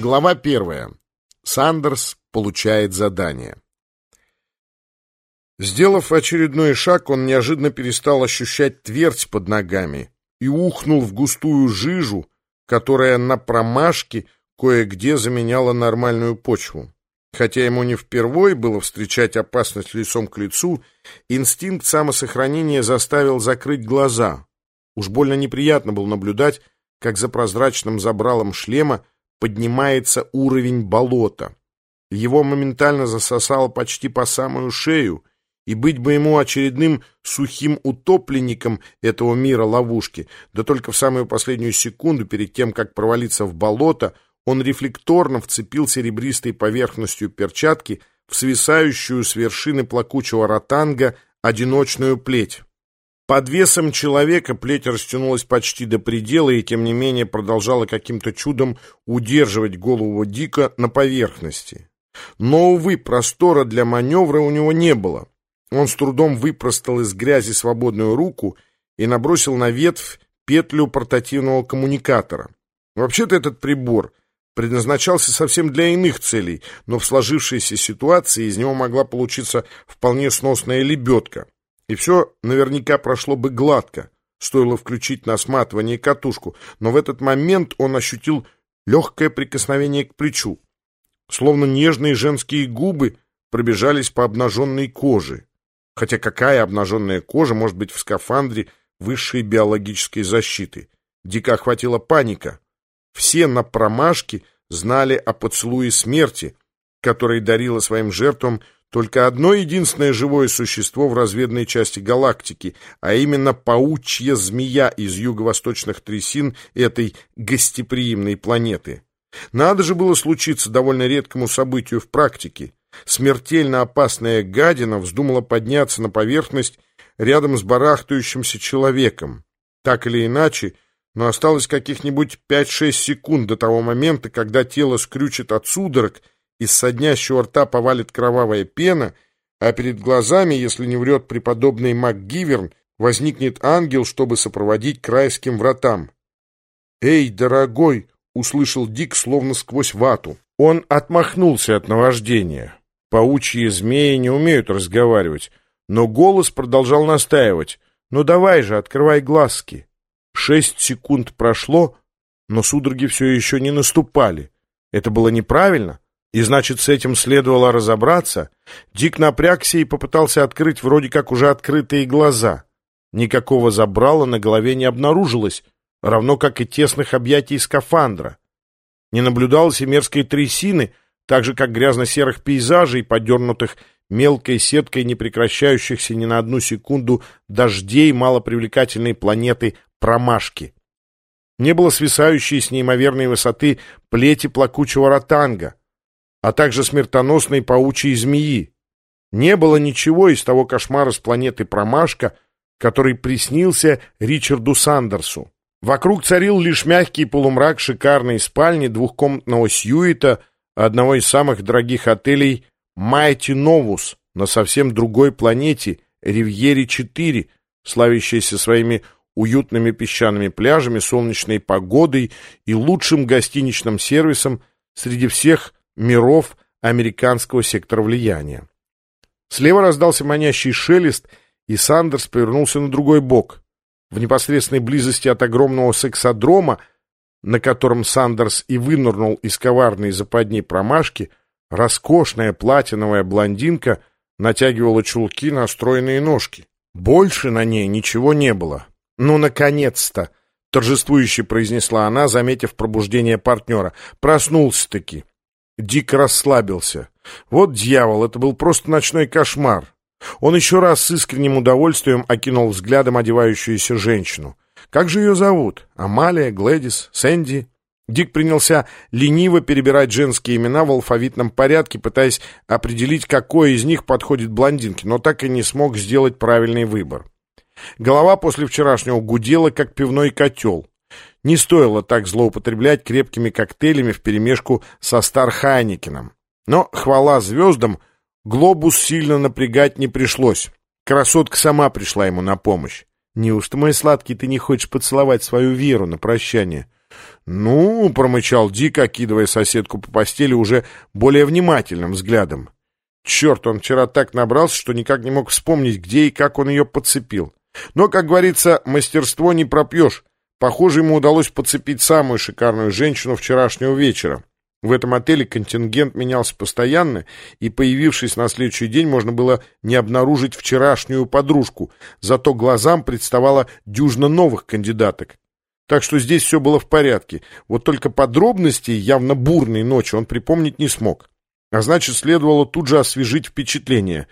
Глава первая. Сандерс получает задание. Сделав очередной шаг, он неожиданно перестал ощущать твердь под ногами и ухнул в густую жижу, которая на промашке кое-где заменяла нормальную почву. Хотя ему не впервой было встречать опасность лицом к лицу, инстинкт самосохранения заставил закрыть глаза. Уж больно неприятно было наблюдать, как за прозрачным забралом шлема поднимается уровень болота. Его моментально засосало почти по самую шею, и быть бы ему очередным сухим утопленником этого мира ловушки, да только в самую последнюю секунду перед тем, как провалиться в болото, он рефлекторно вцепил серебристой поверхностью перчатки в свисающую с вершины плакучего ротанга одиночную плеть. Под весом человека плеть растянулась почти до предела и, тем не менее, продолжала каким-то чудом удерживать голову Дика на поверхности. Но, увы, простора для маневра у него не было. Он с трудом выпростал из грязи свободную руку и набросил на ветвь петлю портативного коммуникатора. Вообще-то этот прибор предназначался совсем для иных целей, но в сложившейся ситуации из него могла получиться вполне сносная лебедка и все наверняка прошло бы гладко. Стоило включить на сматывание катушку, но в этот момент он ощутил легкое прикосновение к плечу. Словно нежные женские губы пробежались по обнаженной коже. Хотя какая обнаженная кожа может быть в скафандре высшей биологической защиты? Дико охватила паника. Все на промашке знали о поцелуе смерти, который дарила своим жертвам только одно единственное живое существо в разведанной части галактики, а именно паучья змея из юго-восточных трясин этой гостеприимной планеты. Надо же было случиться довольно редкому событию в практике. Смертельно опасная гадина вздумала подняться на поверхность рядом с барахтающимся человеком. Так или иначе, но осталось каких-нибудь 5-6 секунд до того момента, когда тело скрючит от судорог, из соднящего рта повалит кровавая пена, а перед глазами, если не врет преподобный МакГиверн, возникнет ангел, чтобы сопроводить к райским вратам. «Эй, дорогой!» — услышал Дик словно сквозь вату. Он отмахнулся от наваждения. Паучьи змеи не умеют разговаривать, но голос продолжал настаивать. «Ну давай же, открывай глазки!» Шесть секунд прошло, но судороги все еще не наступали. Это было неправильно. И значит, с этим следовало разобраться. Дик напрягся и попытался открыть вроде как уже открытые глаза. Никакого забрала на голове не обнаружилось, равно как и тесных объятий скафандра. Не наблюдалось и мерзкой трясины, так же, как грязно-серых пейзажей, подернутых мелкой сеткой непрекращающихся ни на одну секунду дождей малопривлекательной планеты Промашки. Не было свисающей с неимоверной высоты плети плакучего ротанга а также смертоносной паучьей змеи. Не было ничего из того кошмара с планеты Промашка, который приснился Ричарду Сандерсу. Вокруг царил лишь мягкий полумрак шикарной спальни двухкомнатного Сьюита, одного из самых дорогих отелей Майти Новус на совсем другой планете Ривьере-4, славящейся своими уютными песчаными пляжами, солнечной погодой и лучшим гостиничным сервисом среди всех миров американского сектора влияния. Слева раздался манящий шелест, и Сандерс повернулся на другой бок. В непосредственной близости от огромного сексодрома, на котором Сандерс и вынырнул из коварной западней промашки, роскошная платиновая блондинка натягивала чулки на стройные ножки. Больше на ней ничего не было. «Ну, наконец-то!» — торжествующе произнесла она, заметив пробуждение партнера. «Проснулся-таки!» Дик расслабился. Вот дьявол, это был просто ночной кошмар. Он еще раз с искренним удовольствием окинул взглядом одевающуюся женщину. Как же ее зовут? Амалия, Глэдис, Сэнди? Дик принялся лениво перебирать женские имена в алфавитном порядке, пытаясь определить, какой из них подходит блондинке, но так и не смог сделать правильный выбор. Голова после вчерашнего гудела, как пивной котел. Не стоило так злоупотреблять крепкими коктейлями вперемешку со Стархайникиным. Но, хвала звездам, глобус сильно напрягать не пришлось. Красотка сама пришла ему на помощь. «Неужто, мой сладкий, ты не хочешь поцеловать свою Веру на прощание?» «Ну», — промычал Дик, окидывая соседку по постели уже более внимательным взглядом. Черт, он вчера так набрался, что никак не мог вспомнить, где и как он ее подцепил. Но, как говорится, мастерство не пропьешь. Похоже, ему удалось подцепить самую шикарную женщину вчерашнего вечера. В этом отеле контингент менялся постоянно, и, появившись на следующий день, можно было не обнаружить вчерашнюю подружку, зато глазам представало дюжно новых кандидаток. Так что здесь все было в порядке, вот только подробностей явно бурной ночи он припомнить не смог. А значит, следовало тут же освежить впечатление.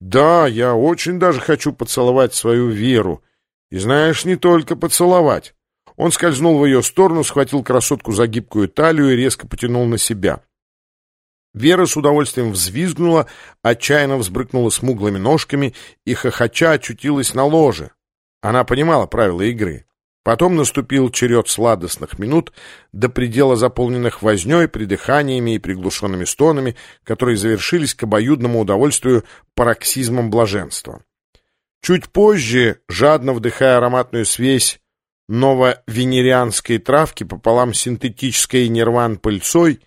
Да, я очень даже хочу поцеловать свою Веру. И знаешь, не только поцеловать. Он скользнул в ее сторону, схватил красотку за гибкую талию и резко потянул на себя. Вера с удовольствием взвизгнула, отчаянно взбрыкнула смуглыми ножками и хохоча очутилась на ложе. Она понимала правила игры. Потом наступил черед сладостных минут, до предела заполненных вознёй, придыханиями и приглушенными стонами, которые завершились к обоюдному удовольствию пароксизмом блаженства. Чуть позже, жадно вдыхая ароматную связь нововенерианской травки пополам с синтетической нирван-пыльцой,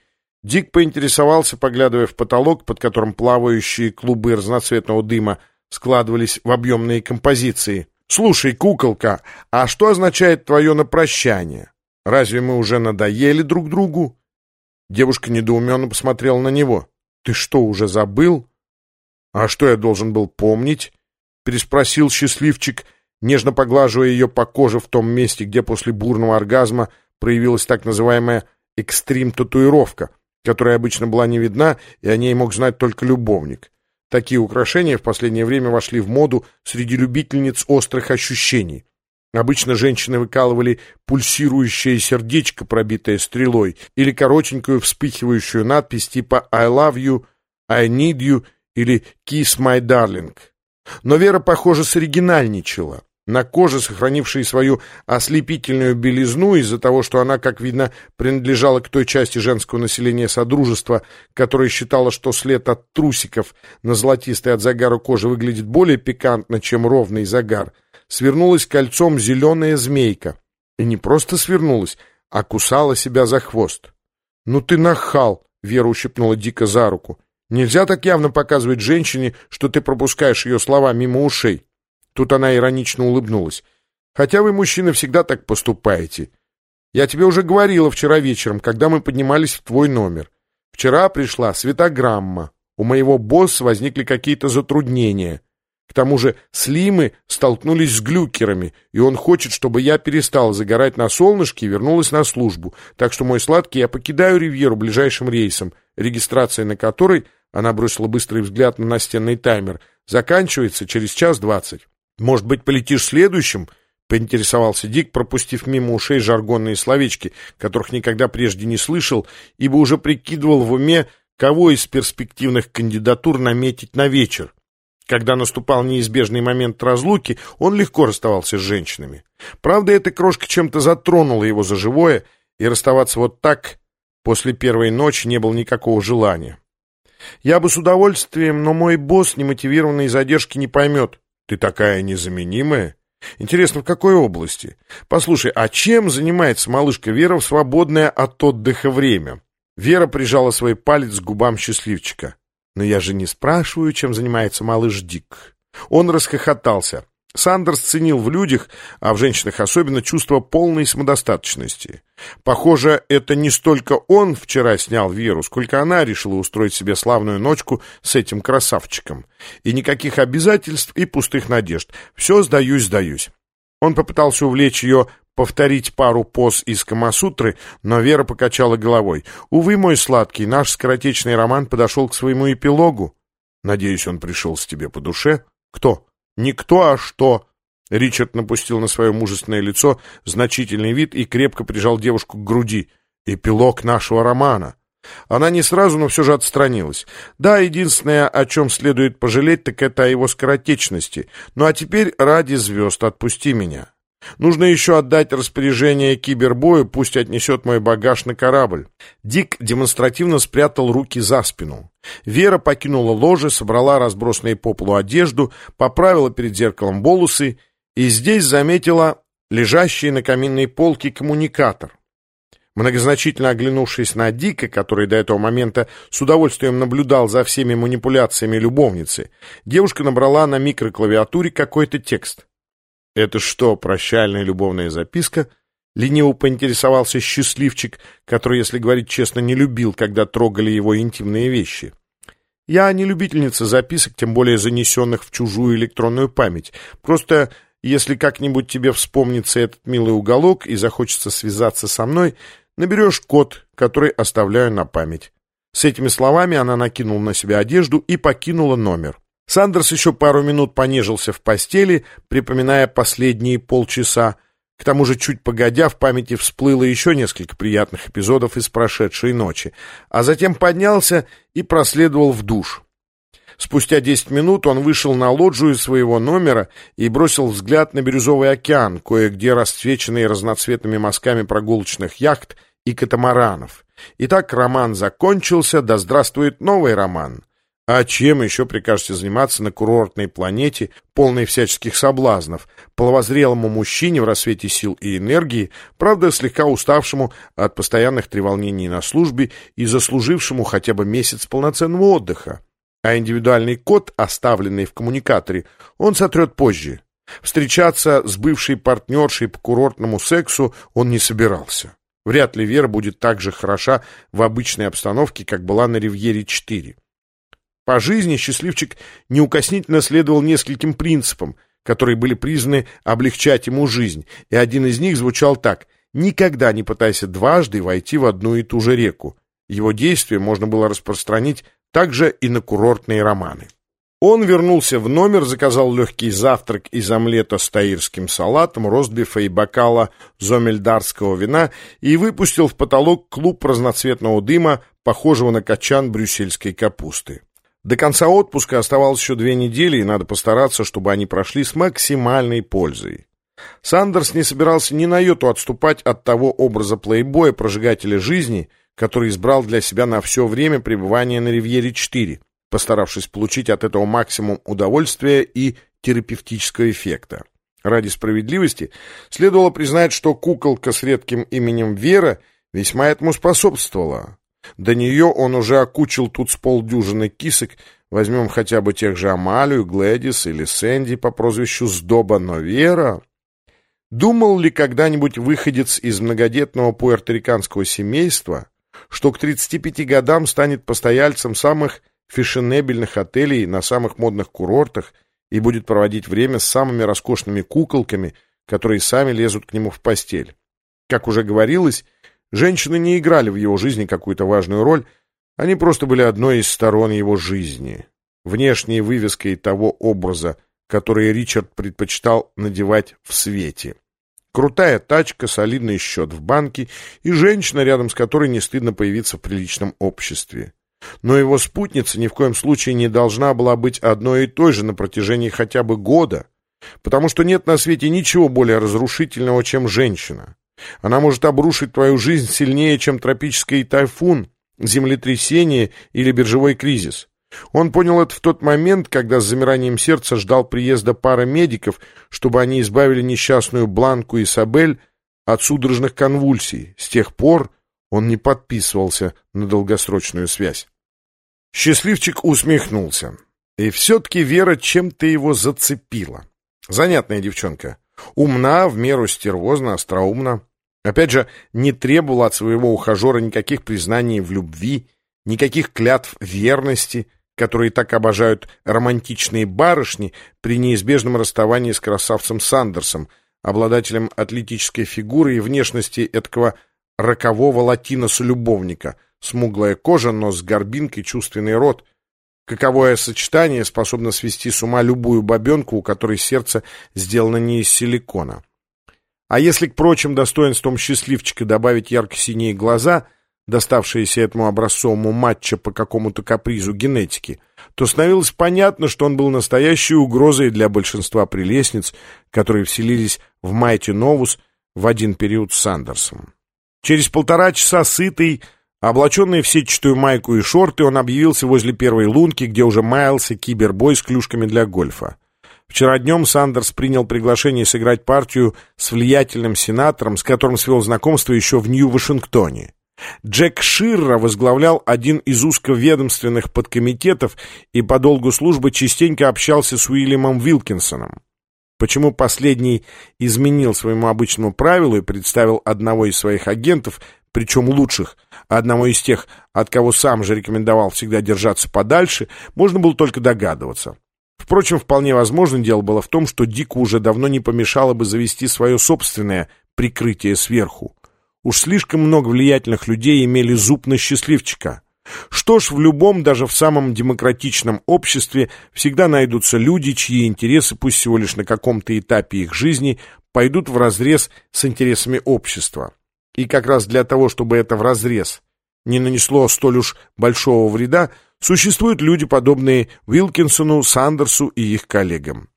Дик поинтересовался, поглядывая в потолок, под которым плавающие клубы разноцветного дыма складывались в объемные композиции — «Слушай, куколка, а что означает твое на прощание? Разве мы уже надоели друг другу?» Девушка недоуменно посмотрела на него. «Ты что, уже забыл?» «А что я должен был помнить?» Переспросил счастливчик, нежно поглаживая ее по коже в том месте, где после бурного оргазма проявилась так называемая экстрим-татуировка, которая обычно была не видна, и о ней мог знать только любовник. Такие украшения в последнее время вошли в моду среди любительниц острых ощущений. Обычно женщины выкалывали пульсирующее сердечко, пробитое стрелой, или коротенькую вспыхивающую надпись типа «I love you», «I need you» или «Kiss my darling». Но Вера, похоже, соригинальничала. На коже, сохранившей свою ослепительную белизну из-за того, что она, как видно, принадлежала к той части женского населения Содружества, которая считала, что след от трусиков на золотистой от загара кожи выглядит более пикантно, чем ровный загар, свернулась кольцом зеленая змейка. И не просто свернулась, а кусала себя за хвост. «Ну ты нахал!» — Вера ущипнула дико за руку. «Нельзя так явно показывать женщине, что ты пропускаешь ее слова мимо ушей». Тут она иронично улыбнулась. «Хотя вы, мужчины, всегда так поступаете. Я тебе уже говорила вчера вечером, когда мы поднимались в твой номер. Вчера пришла светограмма. У моего босса возникли какие-то затруднения. К тому же Слимы столкнулись с глюкерами, и он хочет, чтобы я перестала загорать на солнышке и вернулась на службу. Так что, мой сладкий, я покидаю Ривьеру ближайшим рейсом, регистрация на которой, она бросила быстрый взгляд на настенный таймер, заканчивается через час двадцать. «Может быть, полетишь следующим?» — поинтересовался Дик, пропустив мимо ушей жаргонные словечки, которых никогда прежде не слышал, ибо уже прикидывал в уме, кого из перспективных кандидатур наметить на вечер. Когда наступал неизбежный момент разлуки, он легко расставался с женщинами. Правда, эта крошка чем-то затронула его за живое, и расставаться вот так после первой ночи не было никакого желания. «Я бы с удовольствием, но мой босс немотивированной задержки не поймет», ты такая незаменимая. Интересно, в какой области? Послушай, а чем занимается малышка Вера в свободное от отдыха время? Вера прижала свой палец к губам счастливчика. Но я же не спрашиваю, чем занимается малыш Дик. Он расхохотался. Сандерс ценил в людях, а в женщинах особенно, чувство полной самодостаточности. Похоже, это не столько он вчера снял Веру, сколько она решила устроить себе славную ночку с этим красавчиком. И никаких обязательств и пустых надежд. Все сдаюсь, сдаюсь. Он попытался увлечь ее повторить пару поз из Камасутры, но Вера покачала головой. «Увы, мой сладкий, наш скоротечный роман подошел к своему эпилогу. Надеюсь, он пришел с тебе по душе? Кто?» «Не кто, а что!» Ричард напустил на свое мужественное лицо значительный вид и крепко прижал девушку к груди. «Эпилог нашего романа!» Она не сразу, но все же отстранилась. Да, единственное, о чем следует пожалеть, так это о его скоротечности. Ну а теперь ради звезд отпусти меня. Нужно еще отдать распоряжение кибербою, пусть отнесет мой багаж на корабль. Дик демонстративно спрятал руки за спину. Вера покинула ложе, собрала разбросанные по полу одежду, поправила перед зеркалом волосы и здесь заметила лежащий на каминной полке коммуникатор. Многозначительно оглянувшись на Дика, который до этого момента с удовольствием наблюдал за всеми манипуляциями любовницы, девушка набрала на микроклавиатуре какой-то текст. «Это что, прощальная любовная записка?» Лениво поинтересовался счастливчик, который, если говорить честно, не любил, когда трогали его интимные вещи. «Я не любительница записок, тем более занесенных в чужую электронную память. Просто, если как-нибудь тебе вспомнится этот милый уголок и захочется связаться со мной, наберешь код, который оставляю на память». С этими словами она накинула на себя одежду и покинула номер. Сандерс еще пару минут понежился в постели, припоминая последние полчаса, к тому же, чуть погодя, в памяти всплыло еще несколько приятных эпизодов из прошедшей ночи, а затем поднялся и проследовал в душ. Спустя десять минут он вышел на лоджию своего номера и бросил взгляд на бирюзовый океан, кое-где расцвеченный разноцветными мазками прогулочных яхт и катамаранов. Итак, роман закончился, да здравствует новый роман. А чем еще прикажете заниматься на курортной планете, полной всяческих соблазнов, половозрелому мужчине в рассвете сил и энергии, правда, слегка уставшему от постоянных треволнений на службе и заслужившему хотя бы месяц полноценного отдыха? А индивидуальный код, оставленный в коммуникаторе, он сотрет позже. Встречаться с бывшей партнершей по курортному сексу он не собирался. Вряд ли Вера будет так же хороша в обычной обстановке, как была на Ривьере-4. По жизни счастливчик неукоснительно следовал нескольким принципам, которые были признаны облегчать ему жизнь, и один из них звучал так «Никогда не пытайся дважды войти в одну и ту же реку». Его действие можно было распространить также и на курортные романы. Он вернулся в номер, заказал легкий завтрак из омлета с таирским салатом, ростбифа и бокала зомельдарского вина и выпустил в потолок клуб разноцветного дыма, похожего на качан брюссельской капусты. До конца отпуска оставалось еще две недели, и надо постараться, чтобы они прошли с максимальной пользой. Сандерс не собирался ни на йоту отступать от того образа плейбоя, прожигателя жизни, который избрал для себя на все время пребывания на Ривьере-4, постаравшись получить от этого максимум удовольствия и терапевтического эффекта. Ради справедливости следовало признать, что куколка с редким именем Вера весьма этому способствовала. До нее он уже окучил тут с полдюжины кисок, возьмем хотя бы тех же Амалию, Глэдис или Сэнди по прозвищу Сдоба, но Вера... Думал ли когда-нибудь выходец из многодетного пуэрториканского семейства, что к 35 годам станет постояльцем самых фешенебельных отелей на самых модных курортах и будет проводить время с самыми роскошными куколками, которые сами лезут к нему в постель? Как уже говорилось, Женщины не играли в его жизни какую-то важную роль, они просто были одной из сторон его жизни, внешней вывеской того образа, который Ричард предпочитал надевать в свете. Крутая тачка, солидный счет в банке и женщина, рядом с которой не стыдно появиться в приличном обществе. Но его спутница ни в коем случае не должна была быть одной и той же на протяжении хотя бы года, потому что нет на свете ничего более разрушительного, чем женщина. Она может обрушить твою жизнь сильнее, чем тропический тайфун, землетрясение или биржевой кризис. Он понял это в тот момент, когда с замиранием сердца ждал приезда пары медиков, чтобы они избавили несчастную Бланку и Сабель от судорожных конвульсий. С тех пор он не подписывался на долгосрочную связь. Счастливчик усмехнулся. И все-таки Вера чем-то его зацепила. Занятная девчонка. Умна, в меру стервозна, остроумна. Опять же, не требовала от своего ухажера никаких признаний в любви, никаких клятв верности, которые так обожают романтичные барышни при неизбежном расставании с красавцем Сандерсом, обладателем атлетической фигуры и внешности этого рокового латиноса-любовника, смуглая кожа, нос с горбинкой, чувственный рот — Каковое сочетание способно свести с ума любую бабенку, у которой сердце сделано не из силикона. А если к прочим достоинствам счастливчика добавить ярко-синие глаза, доставшиеся этому образцовому матча по какому-то капризу генетики, то становилось понятно, что он был настоящей угрозой для большинства прелестниц, которые вселились в Майти Новус в один период с Сандерсом. Через полтора часа сытый, Облаченный в сетчатую майку и шорты, он объявился возле первой лунки, где уже маялся кибербой с клюшками для гольфа. Вчера днем Сандерс принял приглашение сыграть партию с влиятельным сенатором, с которым свел знакомство еще в Нью-Вашингтоне. Джек Ширра возглавлял один из узковедомственных подкомитетов и по долгу службы частенько общался с Уильямом Вилкинсоном. Почему последний изменил своему обычному правилу и представил одного из своих агентов, причем лучших, одного из тех, от кого сам же рекомендовал всегда держаться подальше, можно было только догадываться. Впрочем, вполне возможно, дело было в том, что Дику уже давно не помешало бы завести свое собственное прикрытие сверху. Уж слишком много влиятельных людей имели зуб на счастливчика. Что ж, в любом, даже в самом демократичном обществе всегда найдутся люди, чьи интересы, пусть всего лишь на каком-то этапе их жизни, пойдут вразрез с интересами общества. И как раз для того, чтобы это вразрез не нанесло столь уж большого вреда, существуют люди, подобные Уилкинсону, Сандерсу и их коллегам.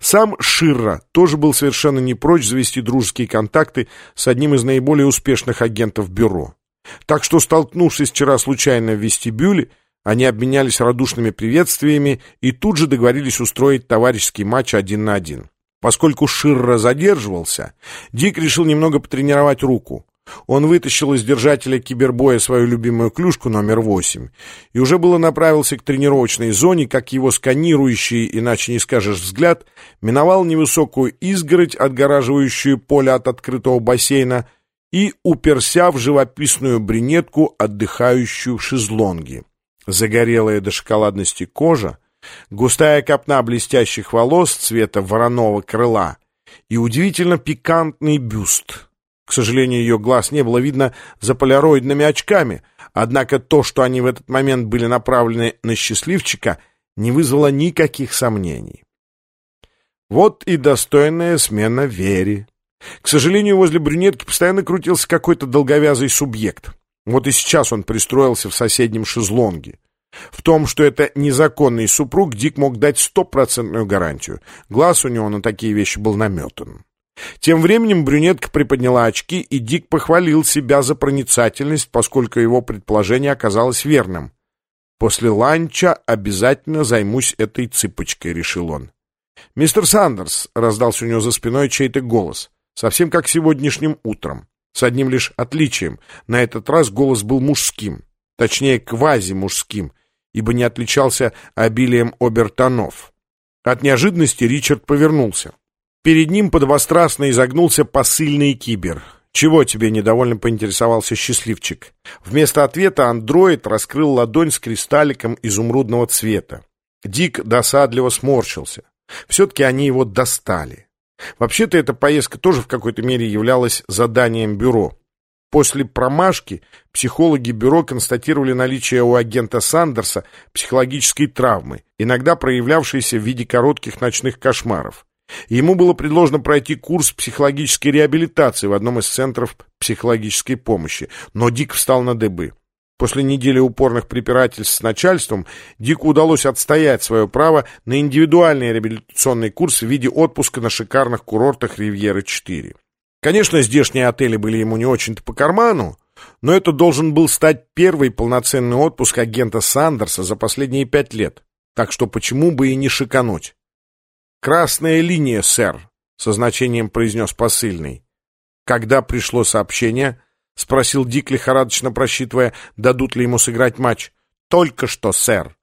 Сам Ширра тоже был совершенно не прочь завести дружеские контакты с одним из наиболее успешных агентов бюро. Так что, столкнувшись вчера случайно в вестибюле, они обменялись радушными приветствиями и тут же договорились устроить товарищеский матч один на один. Поскольку Ширра задерживался, Дик решил немного потренировать руку. Он вытащил из держателя кибербоя свою любимую клюшку номер восемь и уже было направился к тренировочной зоне, как его сканирующий, иначе не скажешь, взгляд, миновал невысокую изгородь, отгораживающую поле от открытого бассейна, и уперся в живописную брюнетку, отдыхающую в шезлонге. Загорелая до шоколадности кожа, густая копна блестящих волос цвета вороного крыла и удивительно пикантный бюст — к сожалению, ее глаз не было видно за полироидными очками, однако то, что они в этот момент были направлены на счастливчика, не вызвало никаких сомнений. Вот и достойная смена Вере. К сожалению, возле брюнетки постоянно крутился какой-то долговязый субъект. Вот и сейчас он пристроился в соседнем шезлонге. В том, что это незаконный супруг, Дик мог дать стопроцентную гарантию. Глаз у него на такие вещи был наметан. Тем временем брюнетка приподняла очки, и Дик похвалил себя за проницательность, поскольку его предположение оказалось верным. «После ланча обязательно займусь этой цыпочкой», — решил он. «Мистер Сандерс», — раздался у него за спиной чей-то голос, совсем как сегодняшним утром, с одним лишь отличием. На этот раз голос был мужским, точнее, квази-мужским, ибо не отличался обилием обертонов. От неожиданности Ричард повернулся. Перед ним подвострастно изогнулся посыльный кибер. «Чего тебе?» — недовольно поинтересовался счастливчик. Вместо ответа андроид раскрыл ладонь с кристалликом изумрудного цвета. Дик досадливо сморщился. Все-таки они его достали. Вообще-то эта поездка тоже в какой-то мере являлась заданием бюро. После промашки психологи бюро констатировали наличие у агента Сандерса психологической травмы, иногда проявлявшейся в виде коротких ночных кошмаров. Ему было предложено пройти курс психологической реабилитации в одном из центров психологической помощи, но Дик встал на дыбы. После недели упорных препирательств с начальством Дику удалось отстоять свое право на индивидуальный реабилитационный курс в виде отпуска на шикарных курортах Ривьеры-4. Конечно, здешние отели были ему не очень-то по карману, но это должен был стать первый полноценный отпуск агента Сандерса за последние пять лет. Так что почему бы и не шикануть? «Красная линия, сэр», — со значением произнес посыльный. «Когда пришло сообщение?» — спросил Дик, лихорадочно просчитывая, дадут ли ему сыграть матч. «Только что, сэр».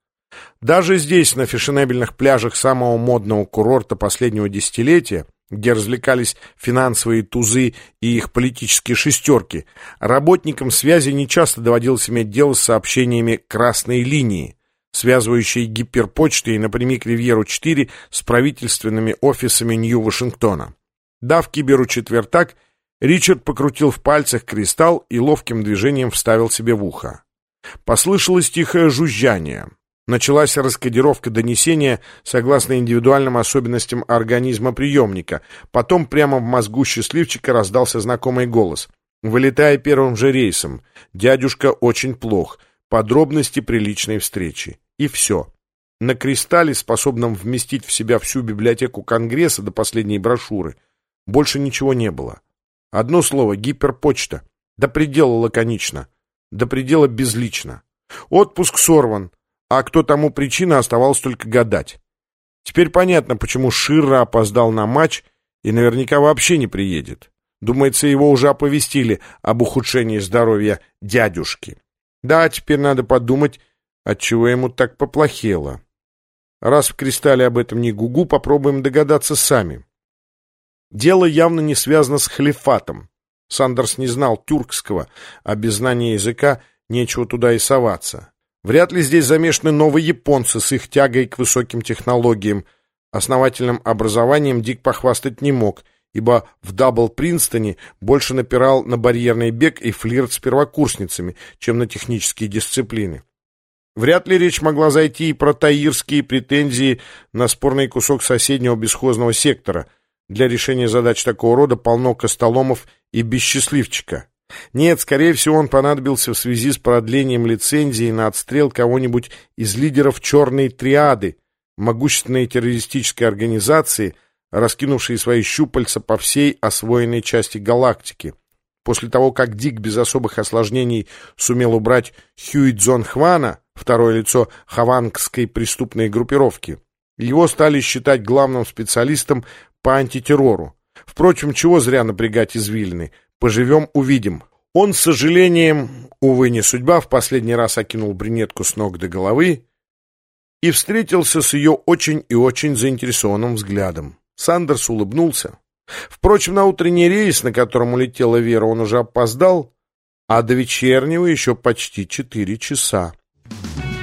Даже здесь, на фешенебельных пляжах самого модного курорта последнего десятилетия, где развлекались финансовые тузы и их политические шестерки, работникам связи нечасто доводилось иметь дело с сообщениями «красной линии», связывающей гиперпочты и напрямик Ривьеру-4 с правительственными офисами Нью-Вашингтона. Дав Киберу четвертак, Ричард покрутил в пальцах кристалл и ловким движением вставил себе в ухо. Послышалось тихое жужжание. Началась раскодировка донесения согласно индивидуальным особенностям организма приемника. Потом прямо в мозгу счастливчика раздался знакомый голос. «Вылетая первым же рейсом. Дядюшка очень плох. Подробности приличной встречи». И все. На кристалле, способном вместить в себя всю библиотеку Конгресса до последней брошюры, больше ничего не было. Одно слово — гиперпочта. До предела лаконично, до предела безлично. Отпуск сорван, а кто тому причина, оставалось только гадать. Теперь понятно, почему Ширра опоздал на матч и наверняка вообще не приедет. Думается, его уже оповестили об ухудшении здоровья дядюшки. Да, теперь надо подумать, отчего ему так поплохело. Раз в кристалле об этом не гугу, попробуем догадаться сами. Дело явно не связано с халифатом. Сандерс не знал тюркского, а без знания языка нечего туда и соваться. Вряд ли здесь замешаны новые японцы с их тягой к высоким технологиям. Основательным образованием Дик похвастать не мог, ибо в Дабл-Принстоне больше напирал на барьерный бег и флирт с первокурсницами, чем на технические дисциплины. Вряд ли речь могла зайти и про таирские претензии на спорный кусок соседнего бесхозного сектора. Для решения задач такого рода полно костоломов и бесчастливчика. Нет, скорее всего, он понадобился в связи с продлением лицензии на отстрел кого-нибудь из лидеров «Черной триады», могущественной террористической организации, раскинувшей свои щупальца по всей освоенной части галактики. После того, как Дик без особых осложнений сумел убрать Хьюидзон Хвана, второе лицо хавангской преступной группировки, его стали считать главным специалистом по антитеррору. Впрочем, чего зря напрягать извилины – Поживем, увидим. Он, с сожалением, увы, не судьба, в последний раз окинул брюнетку с ног до головы и встретился с ее очень и очень заинтересованным взглядом. Сандерс улыбнулся. Впрочем, на утренний рейс, на котором улетела Вера, он уже опоздал, а до вечернего еще почти четыре часа. Bye.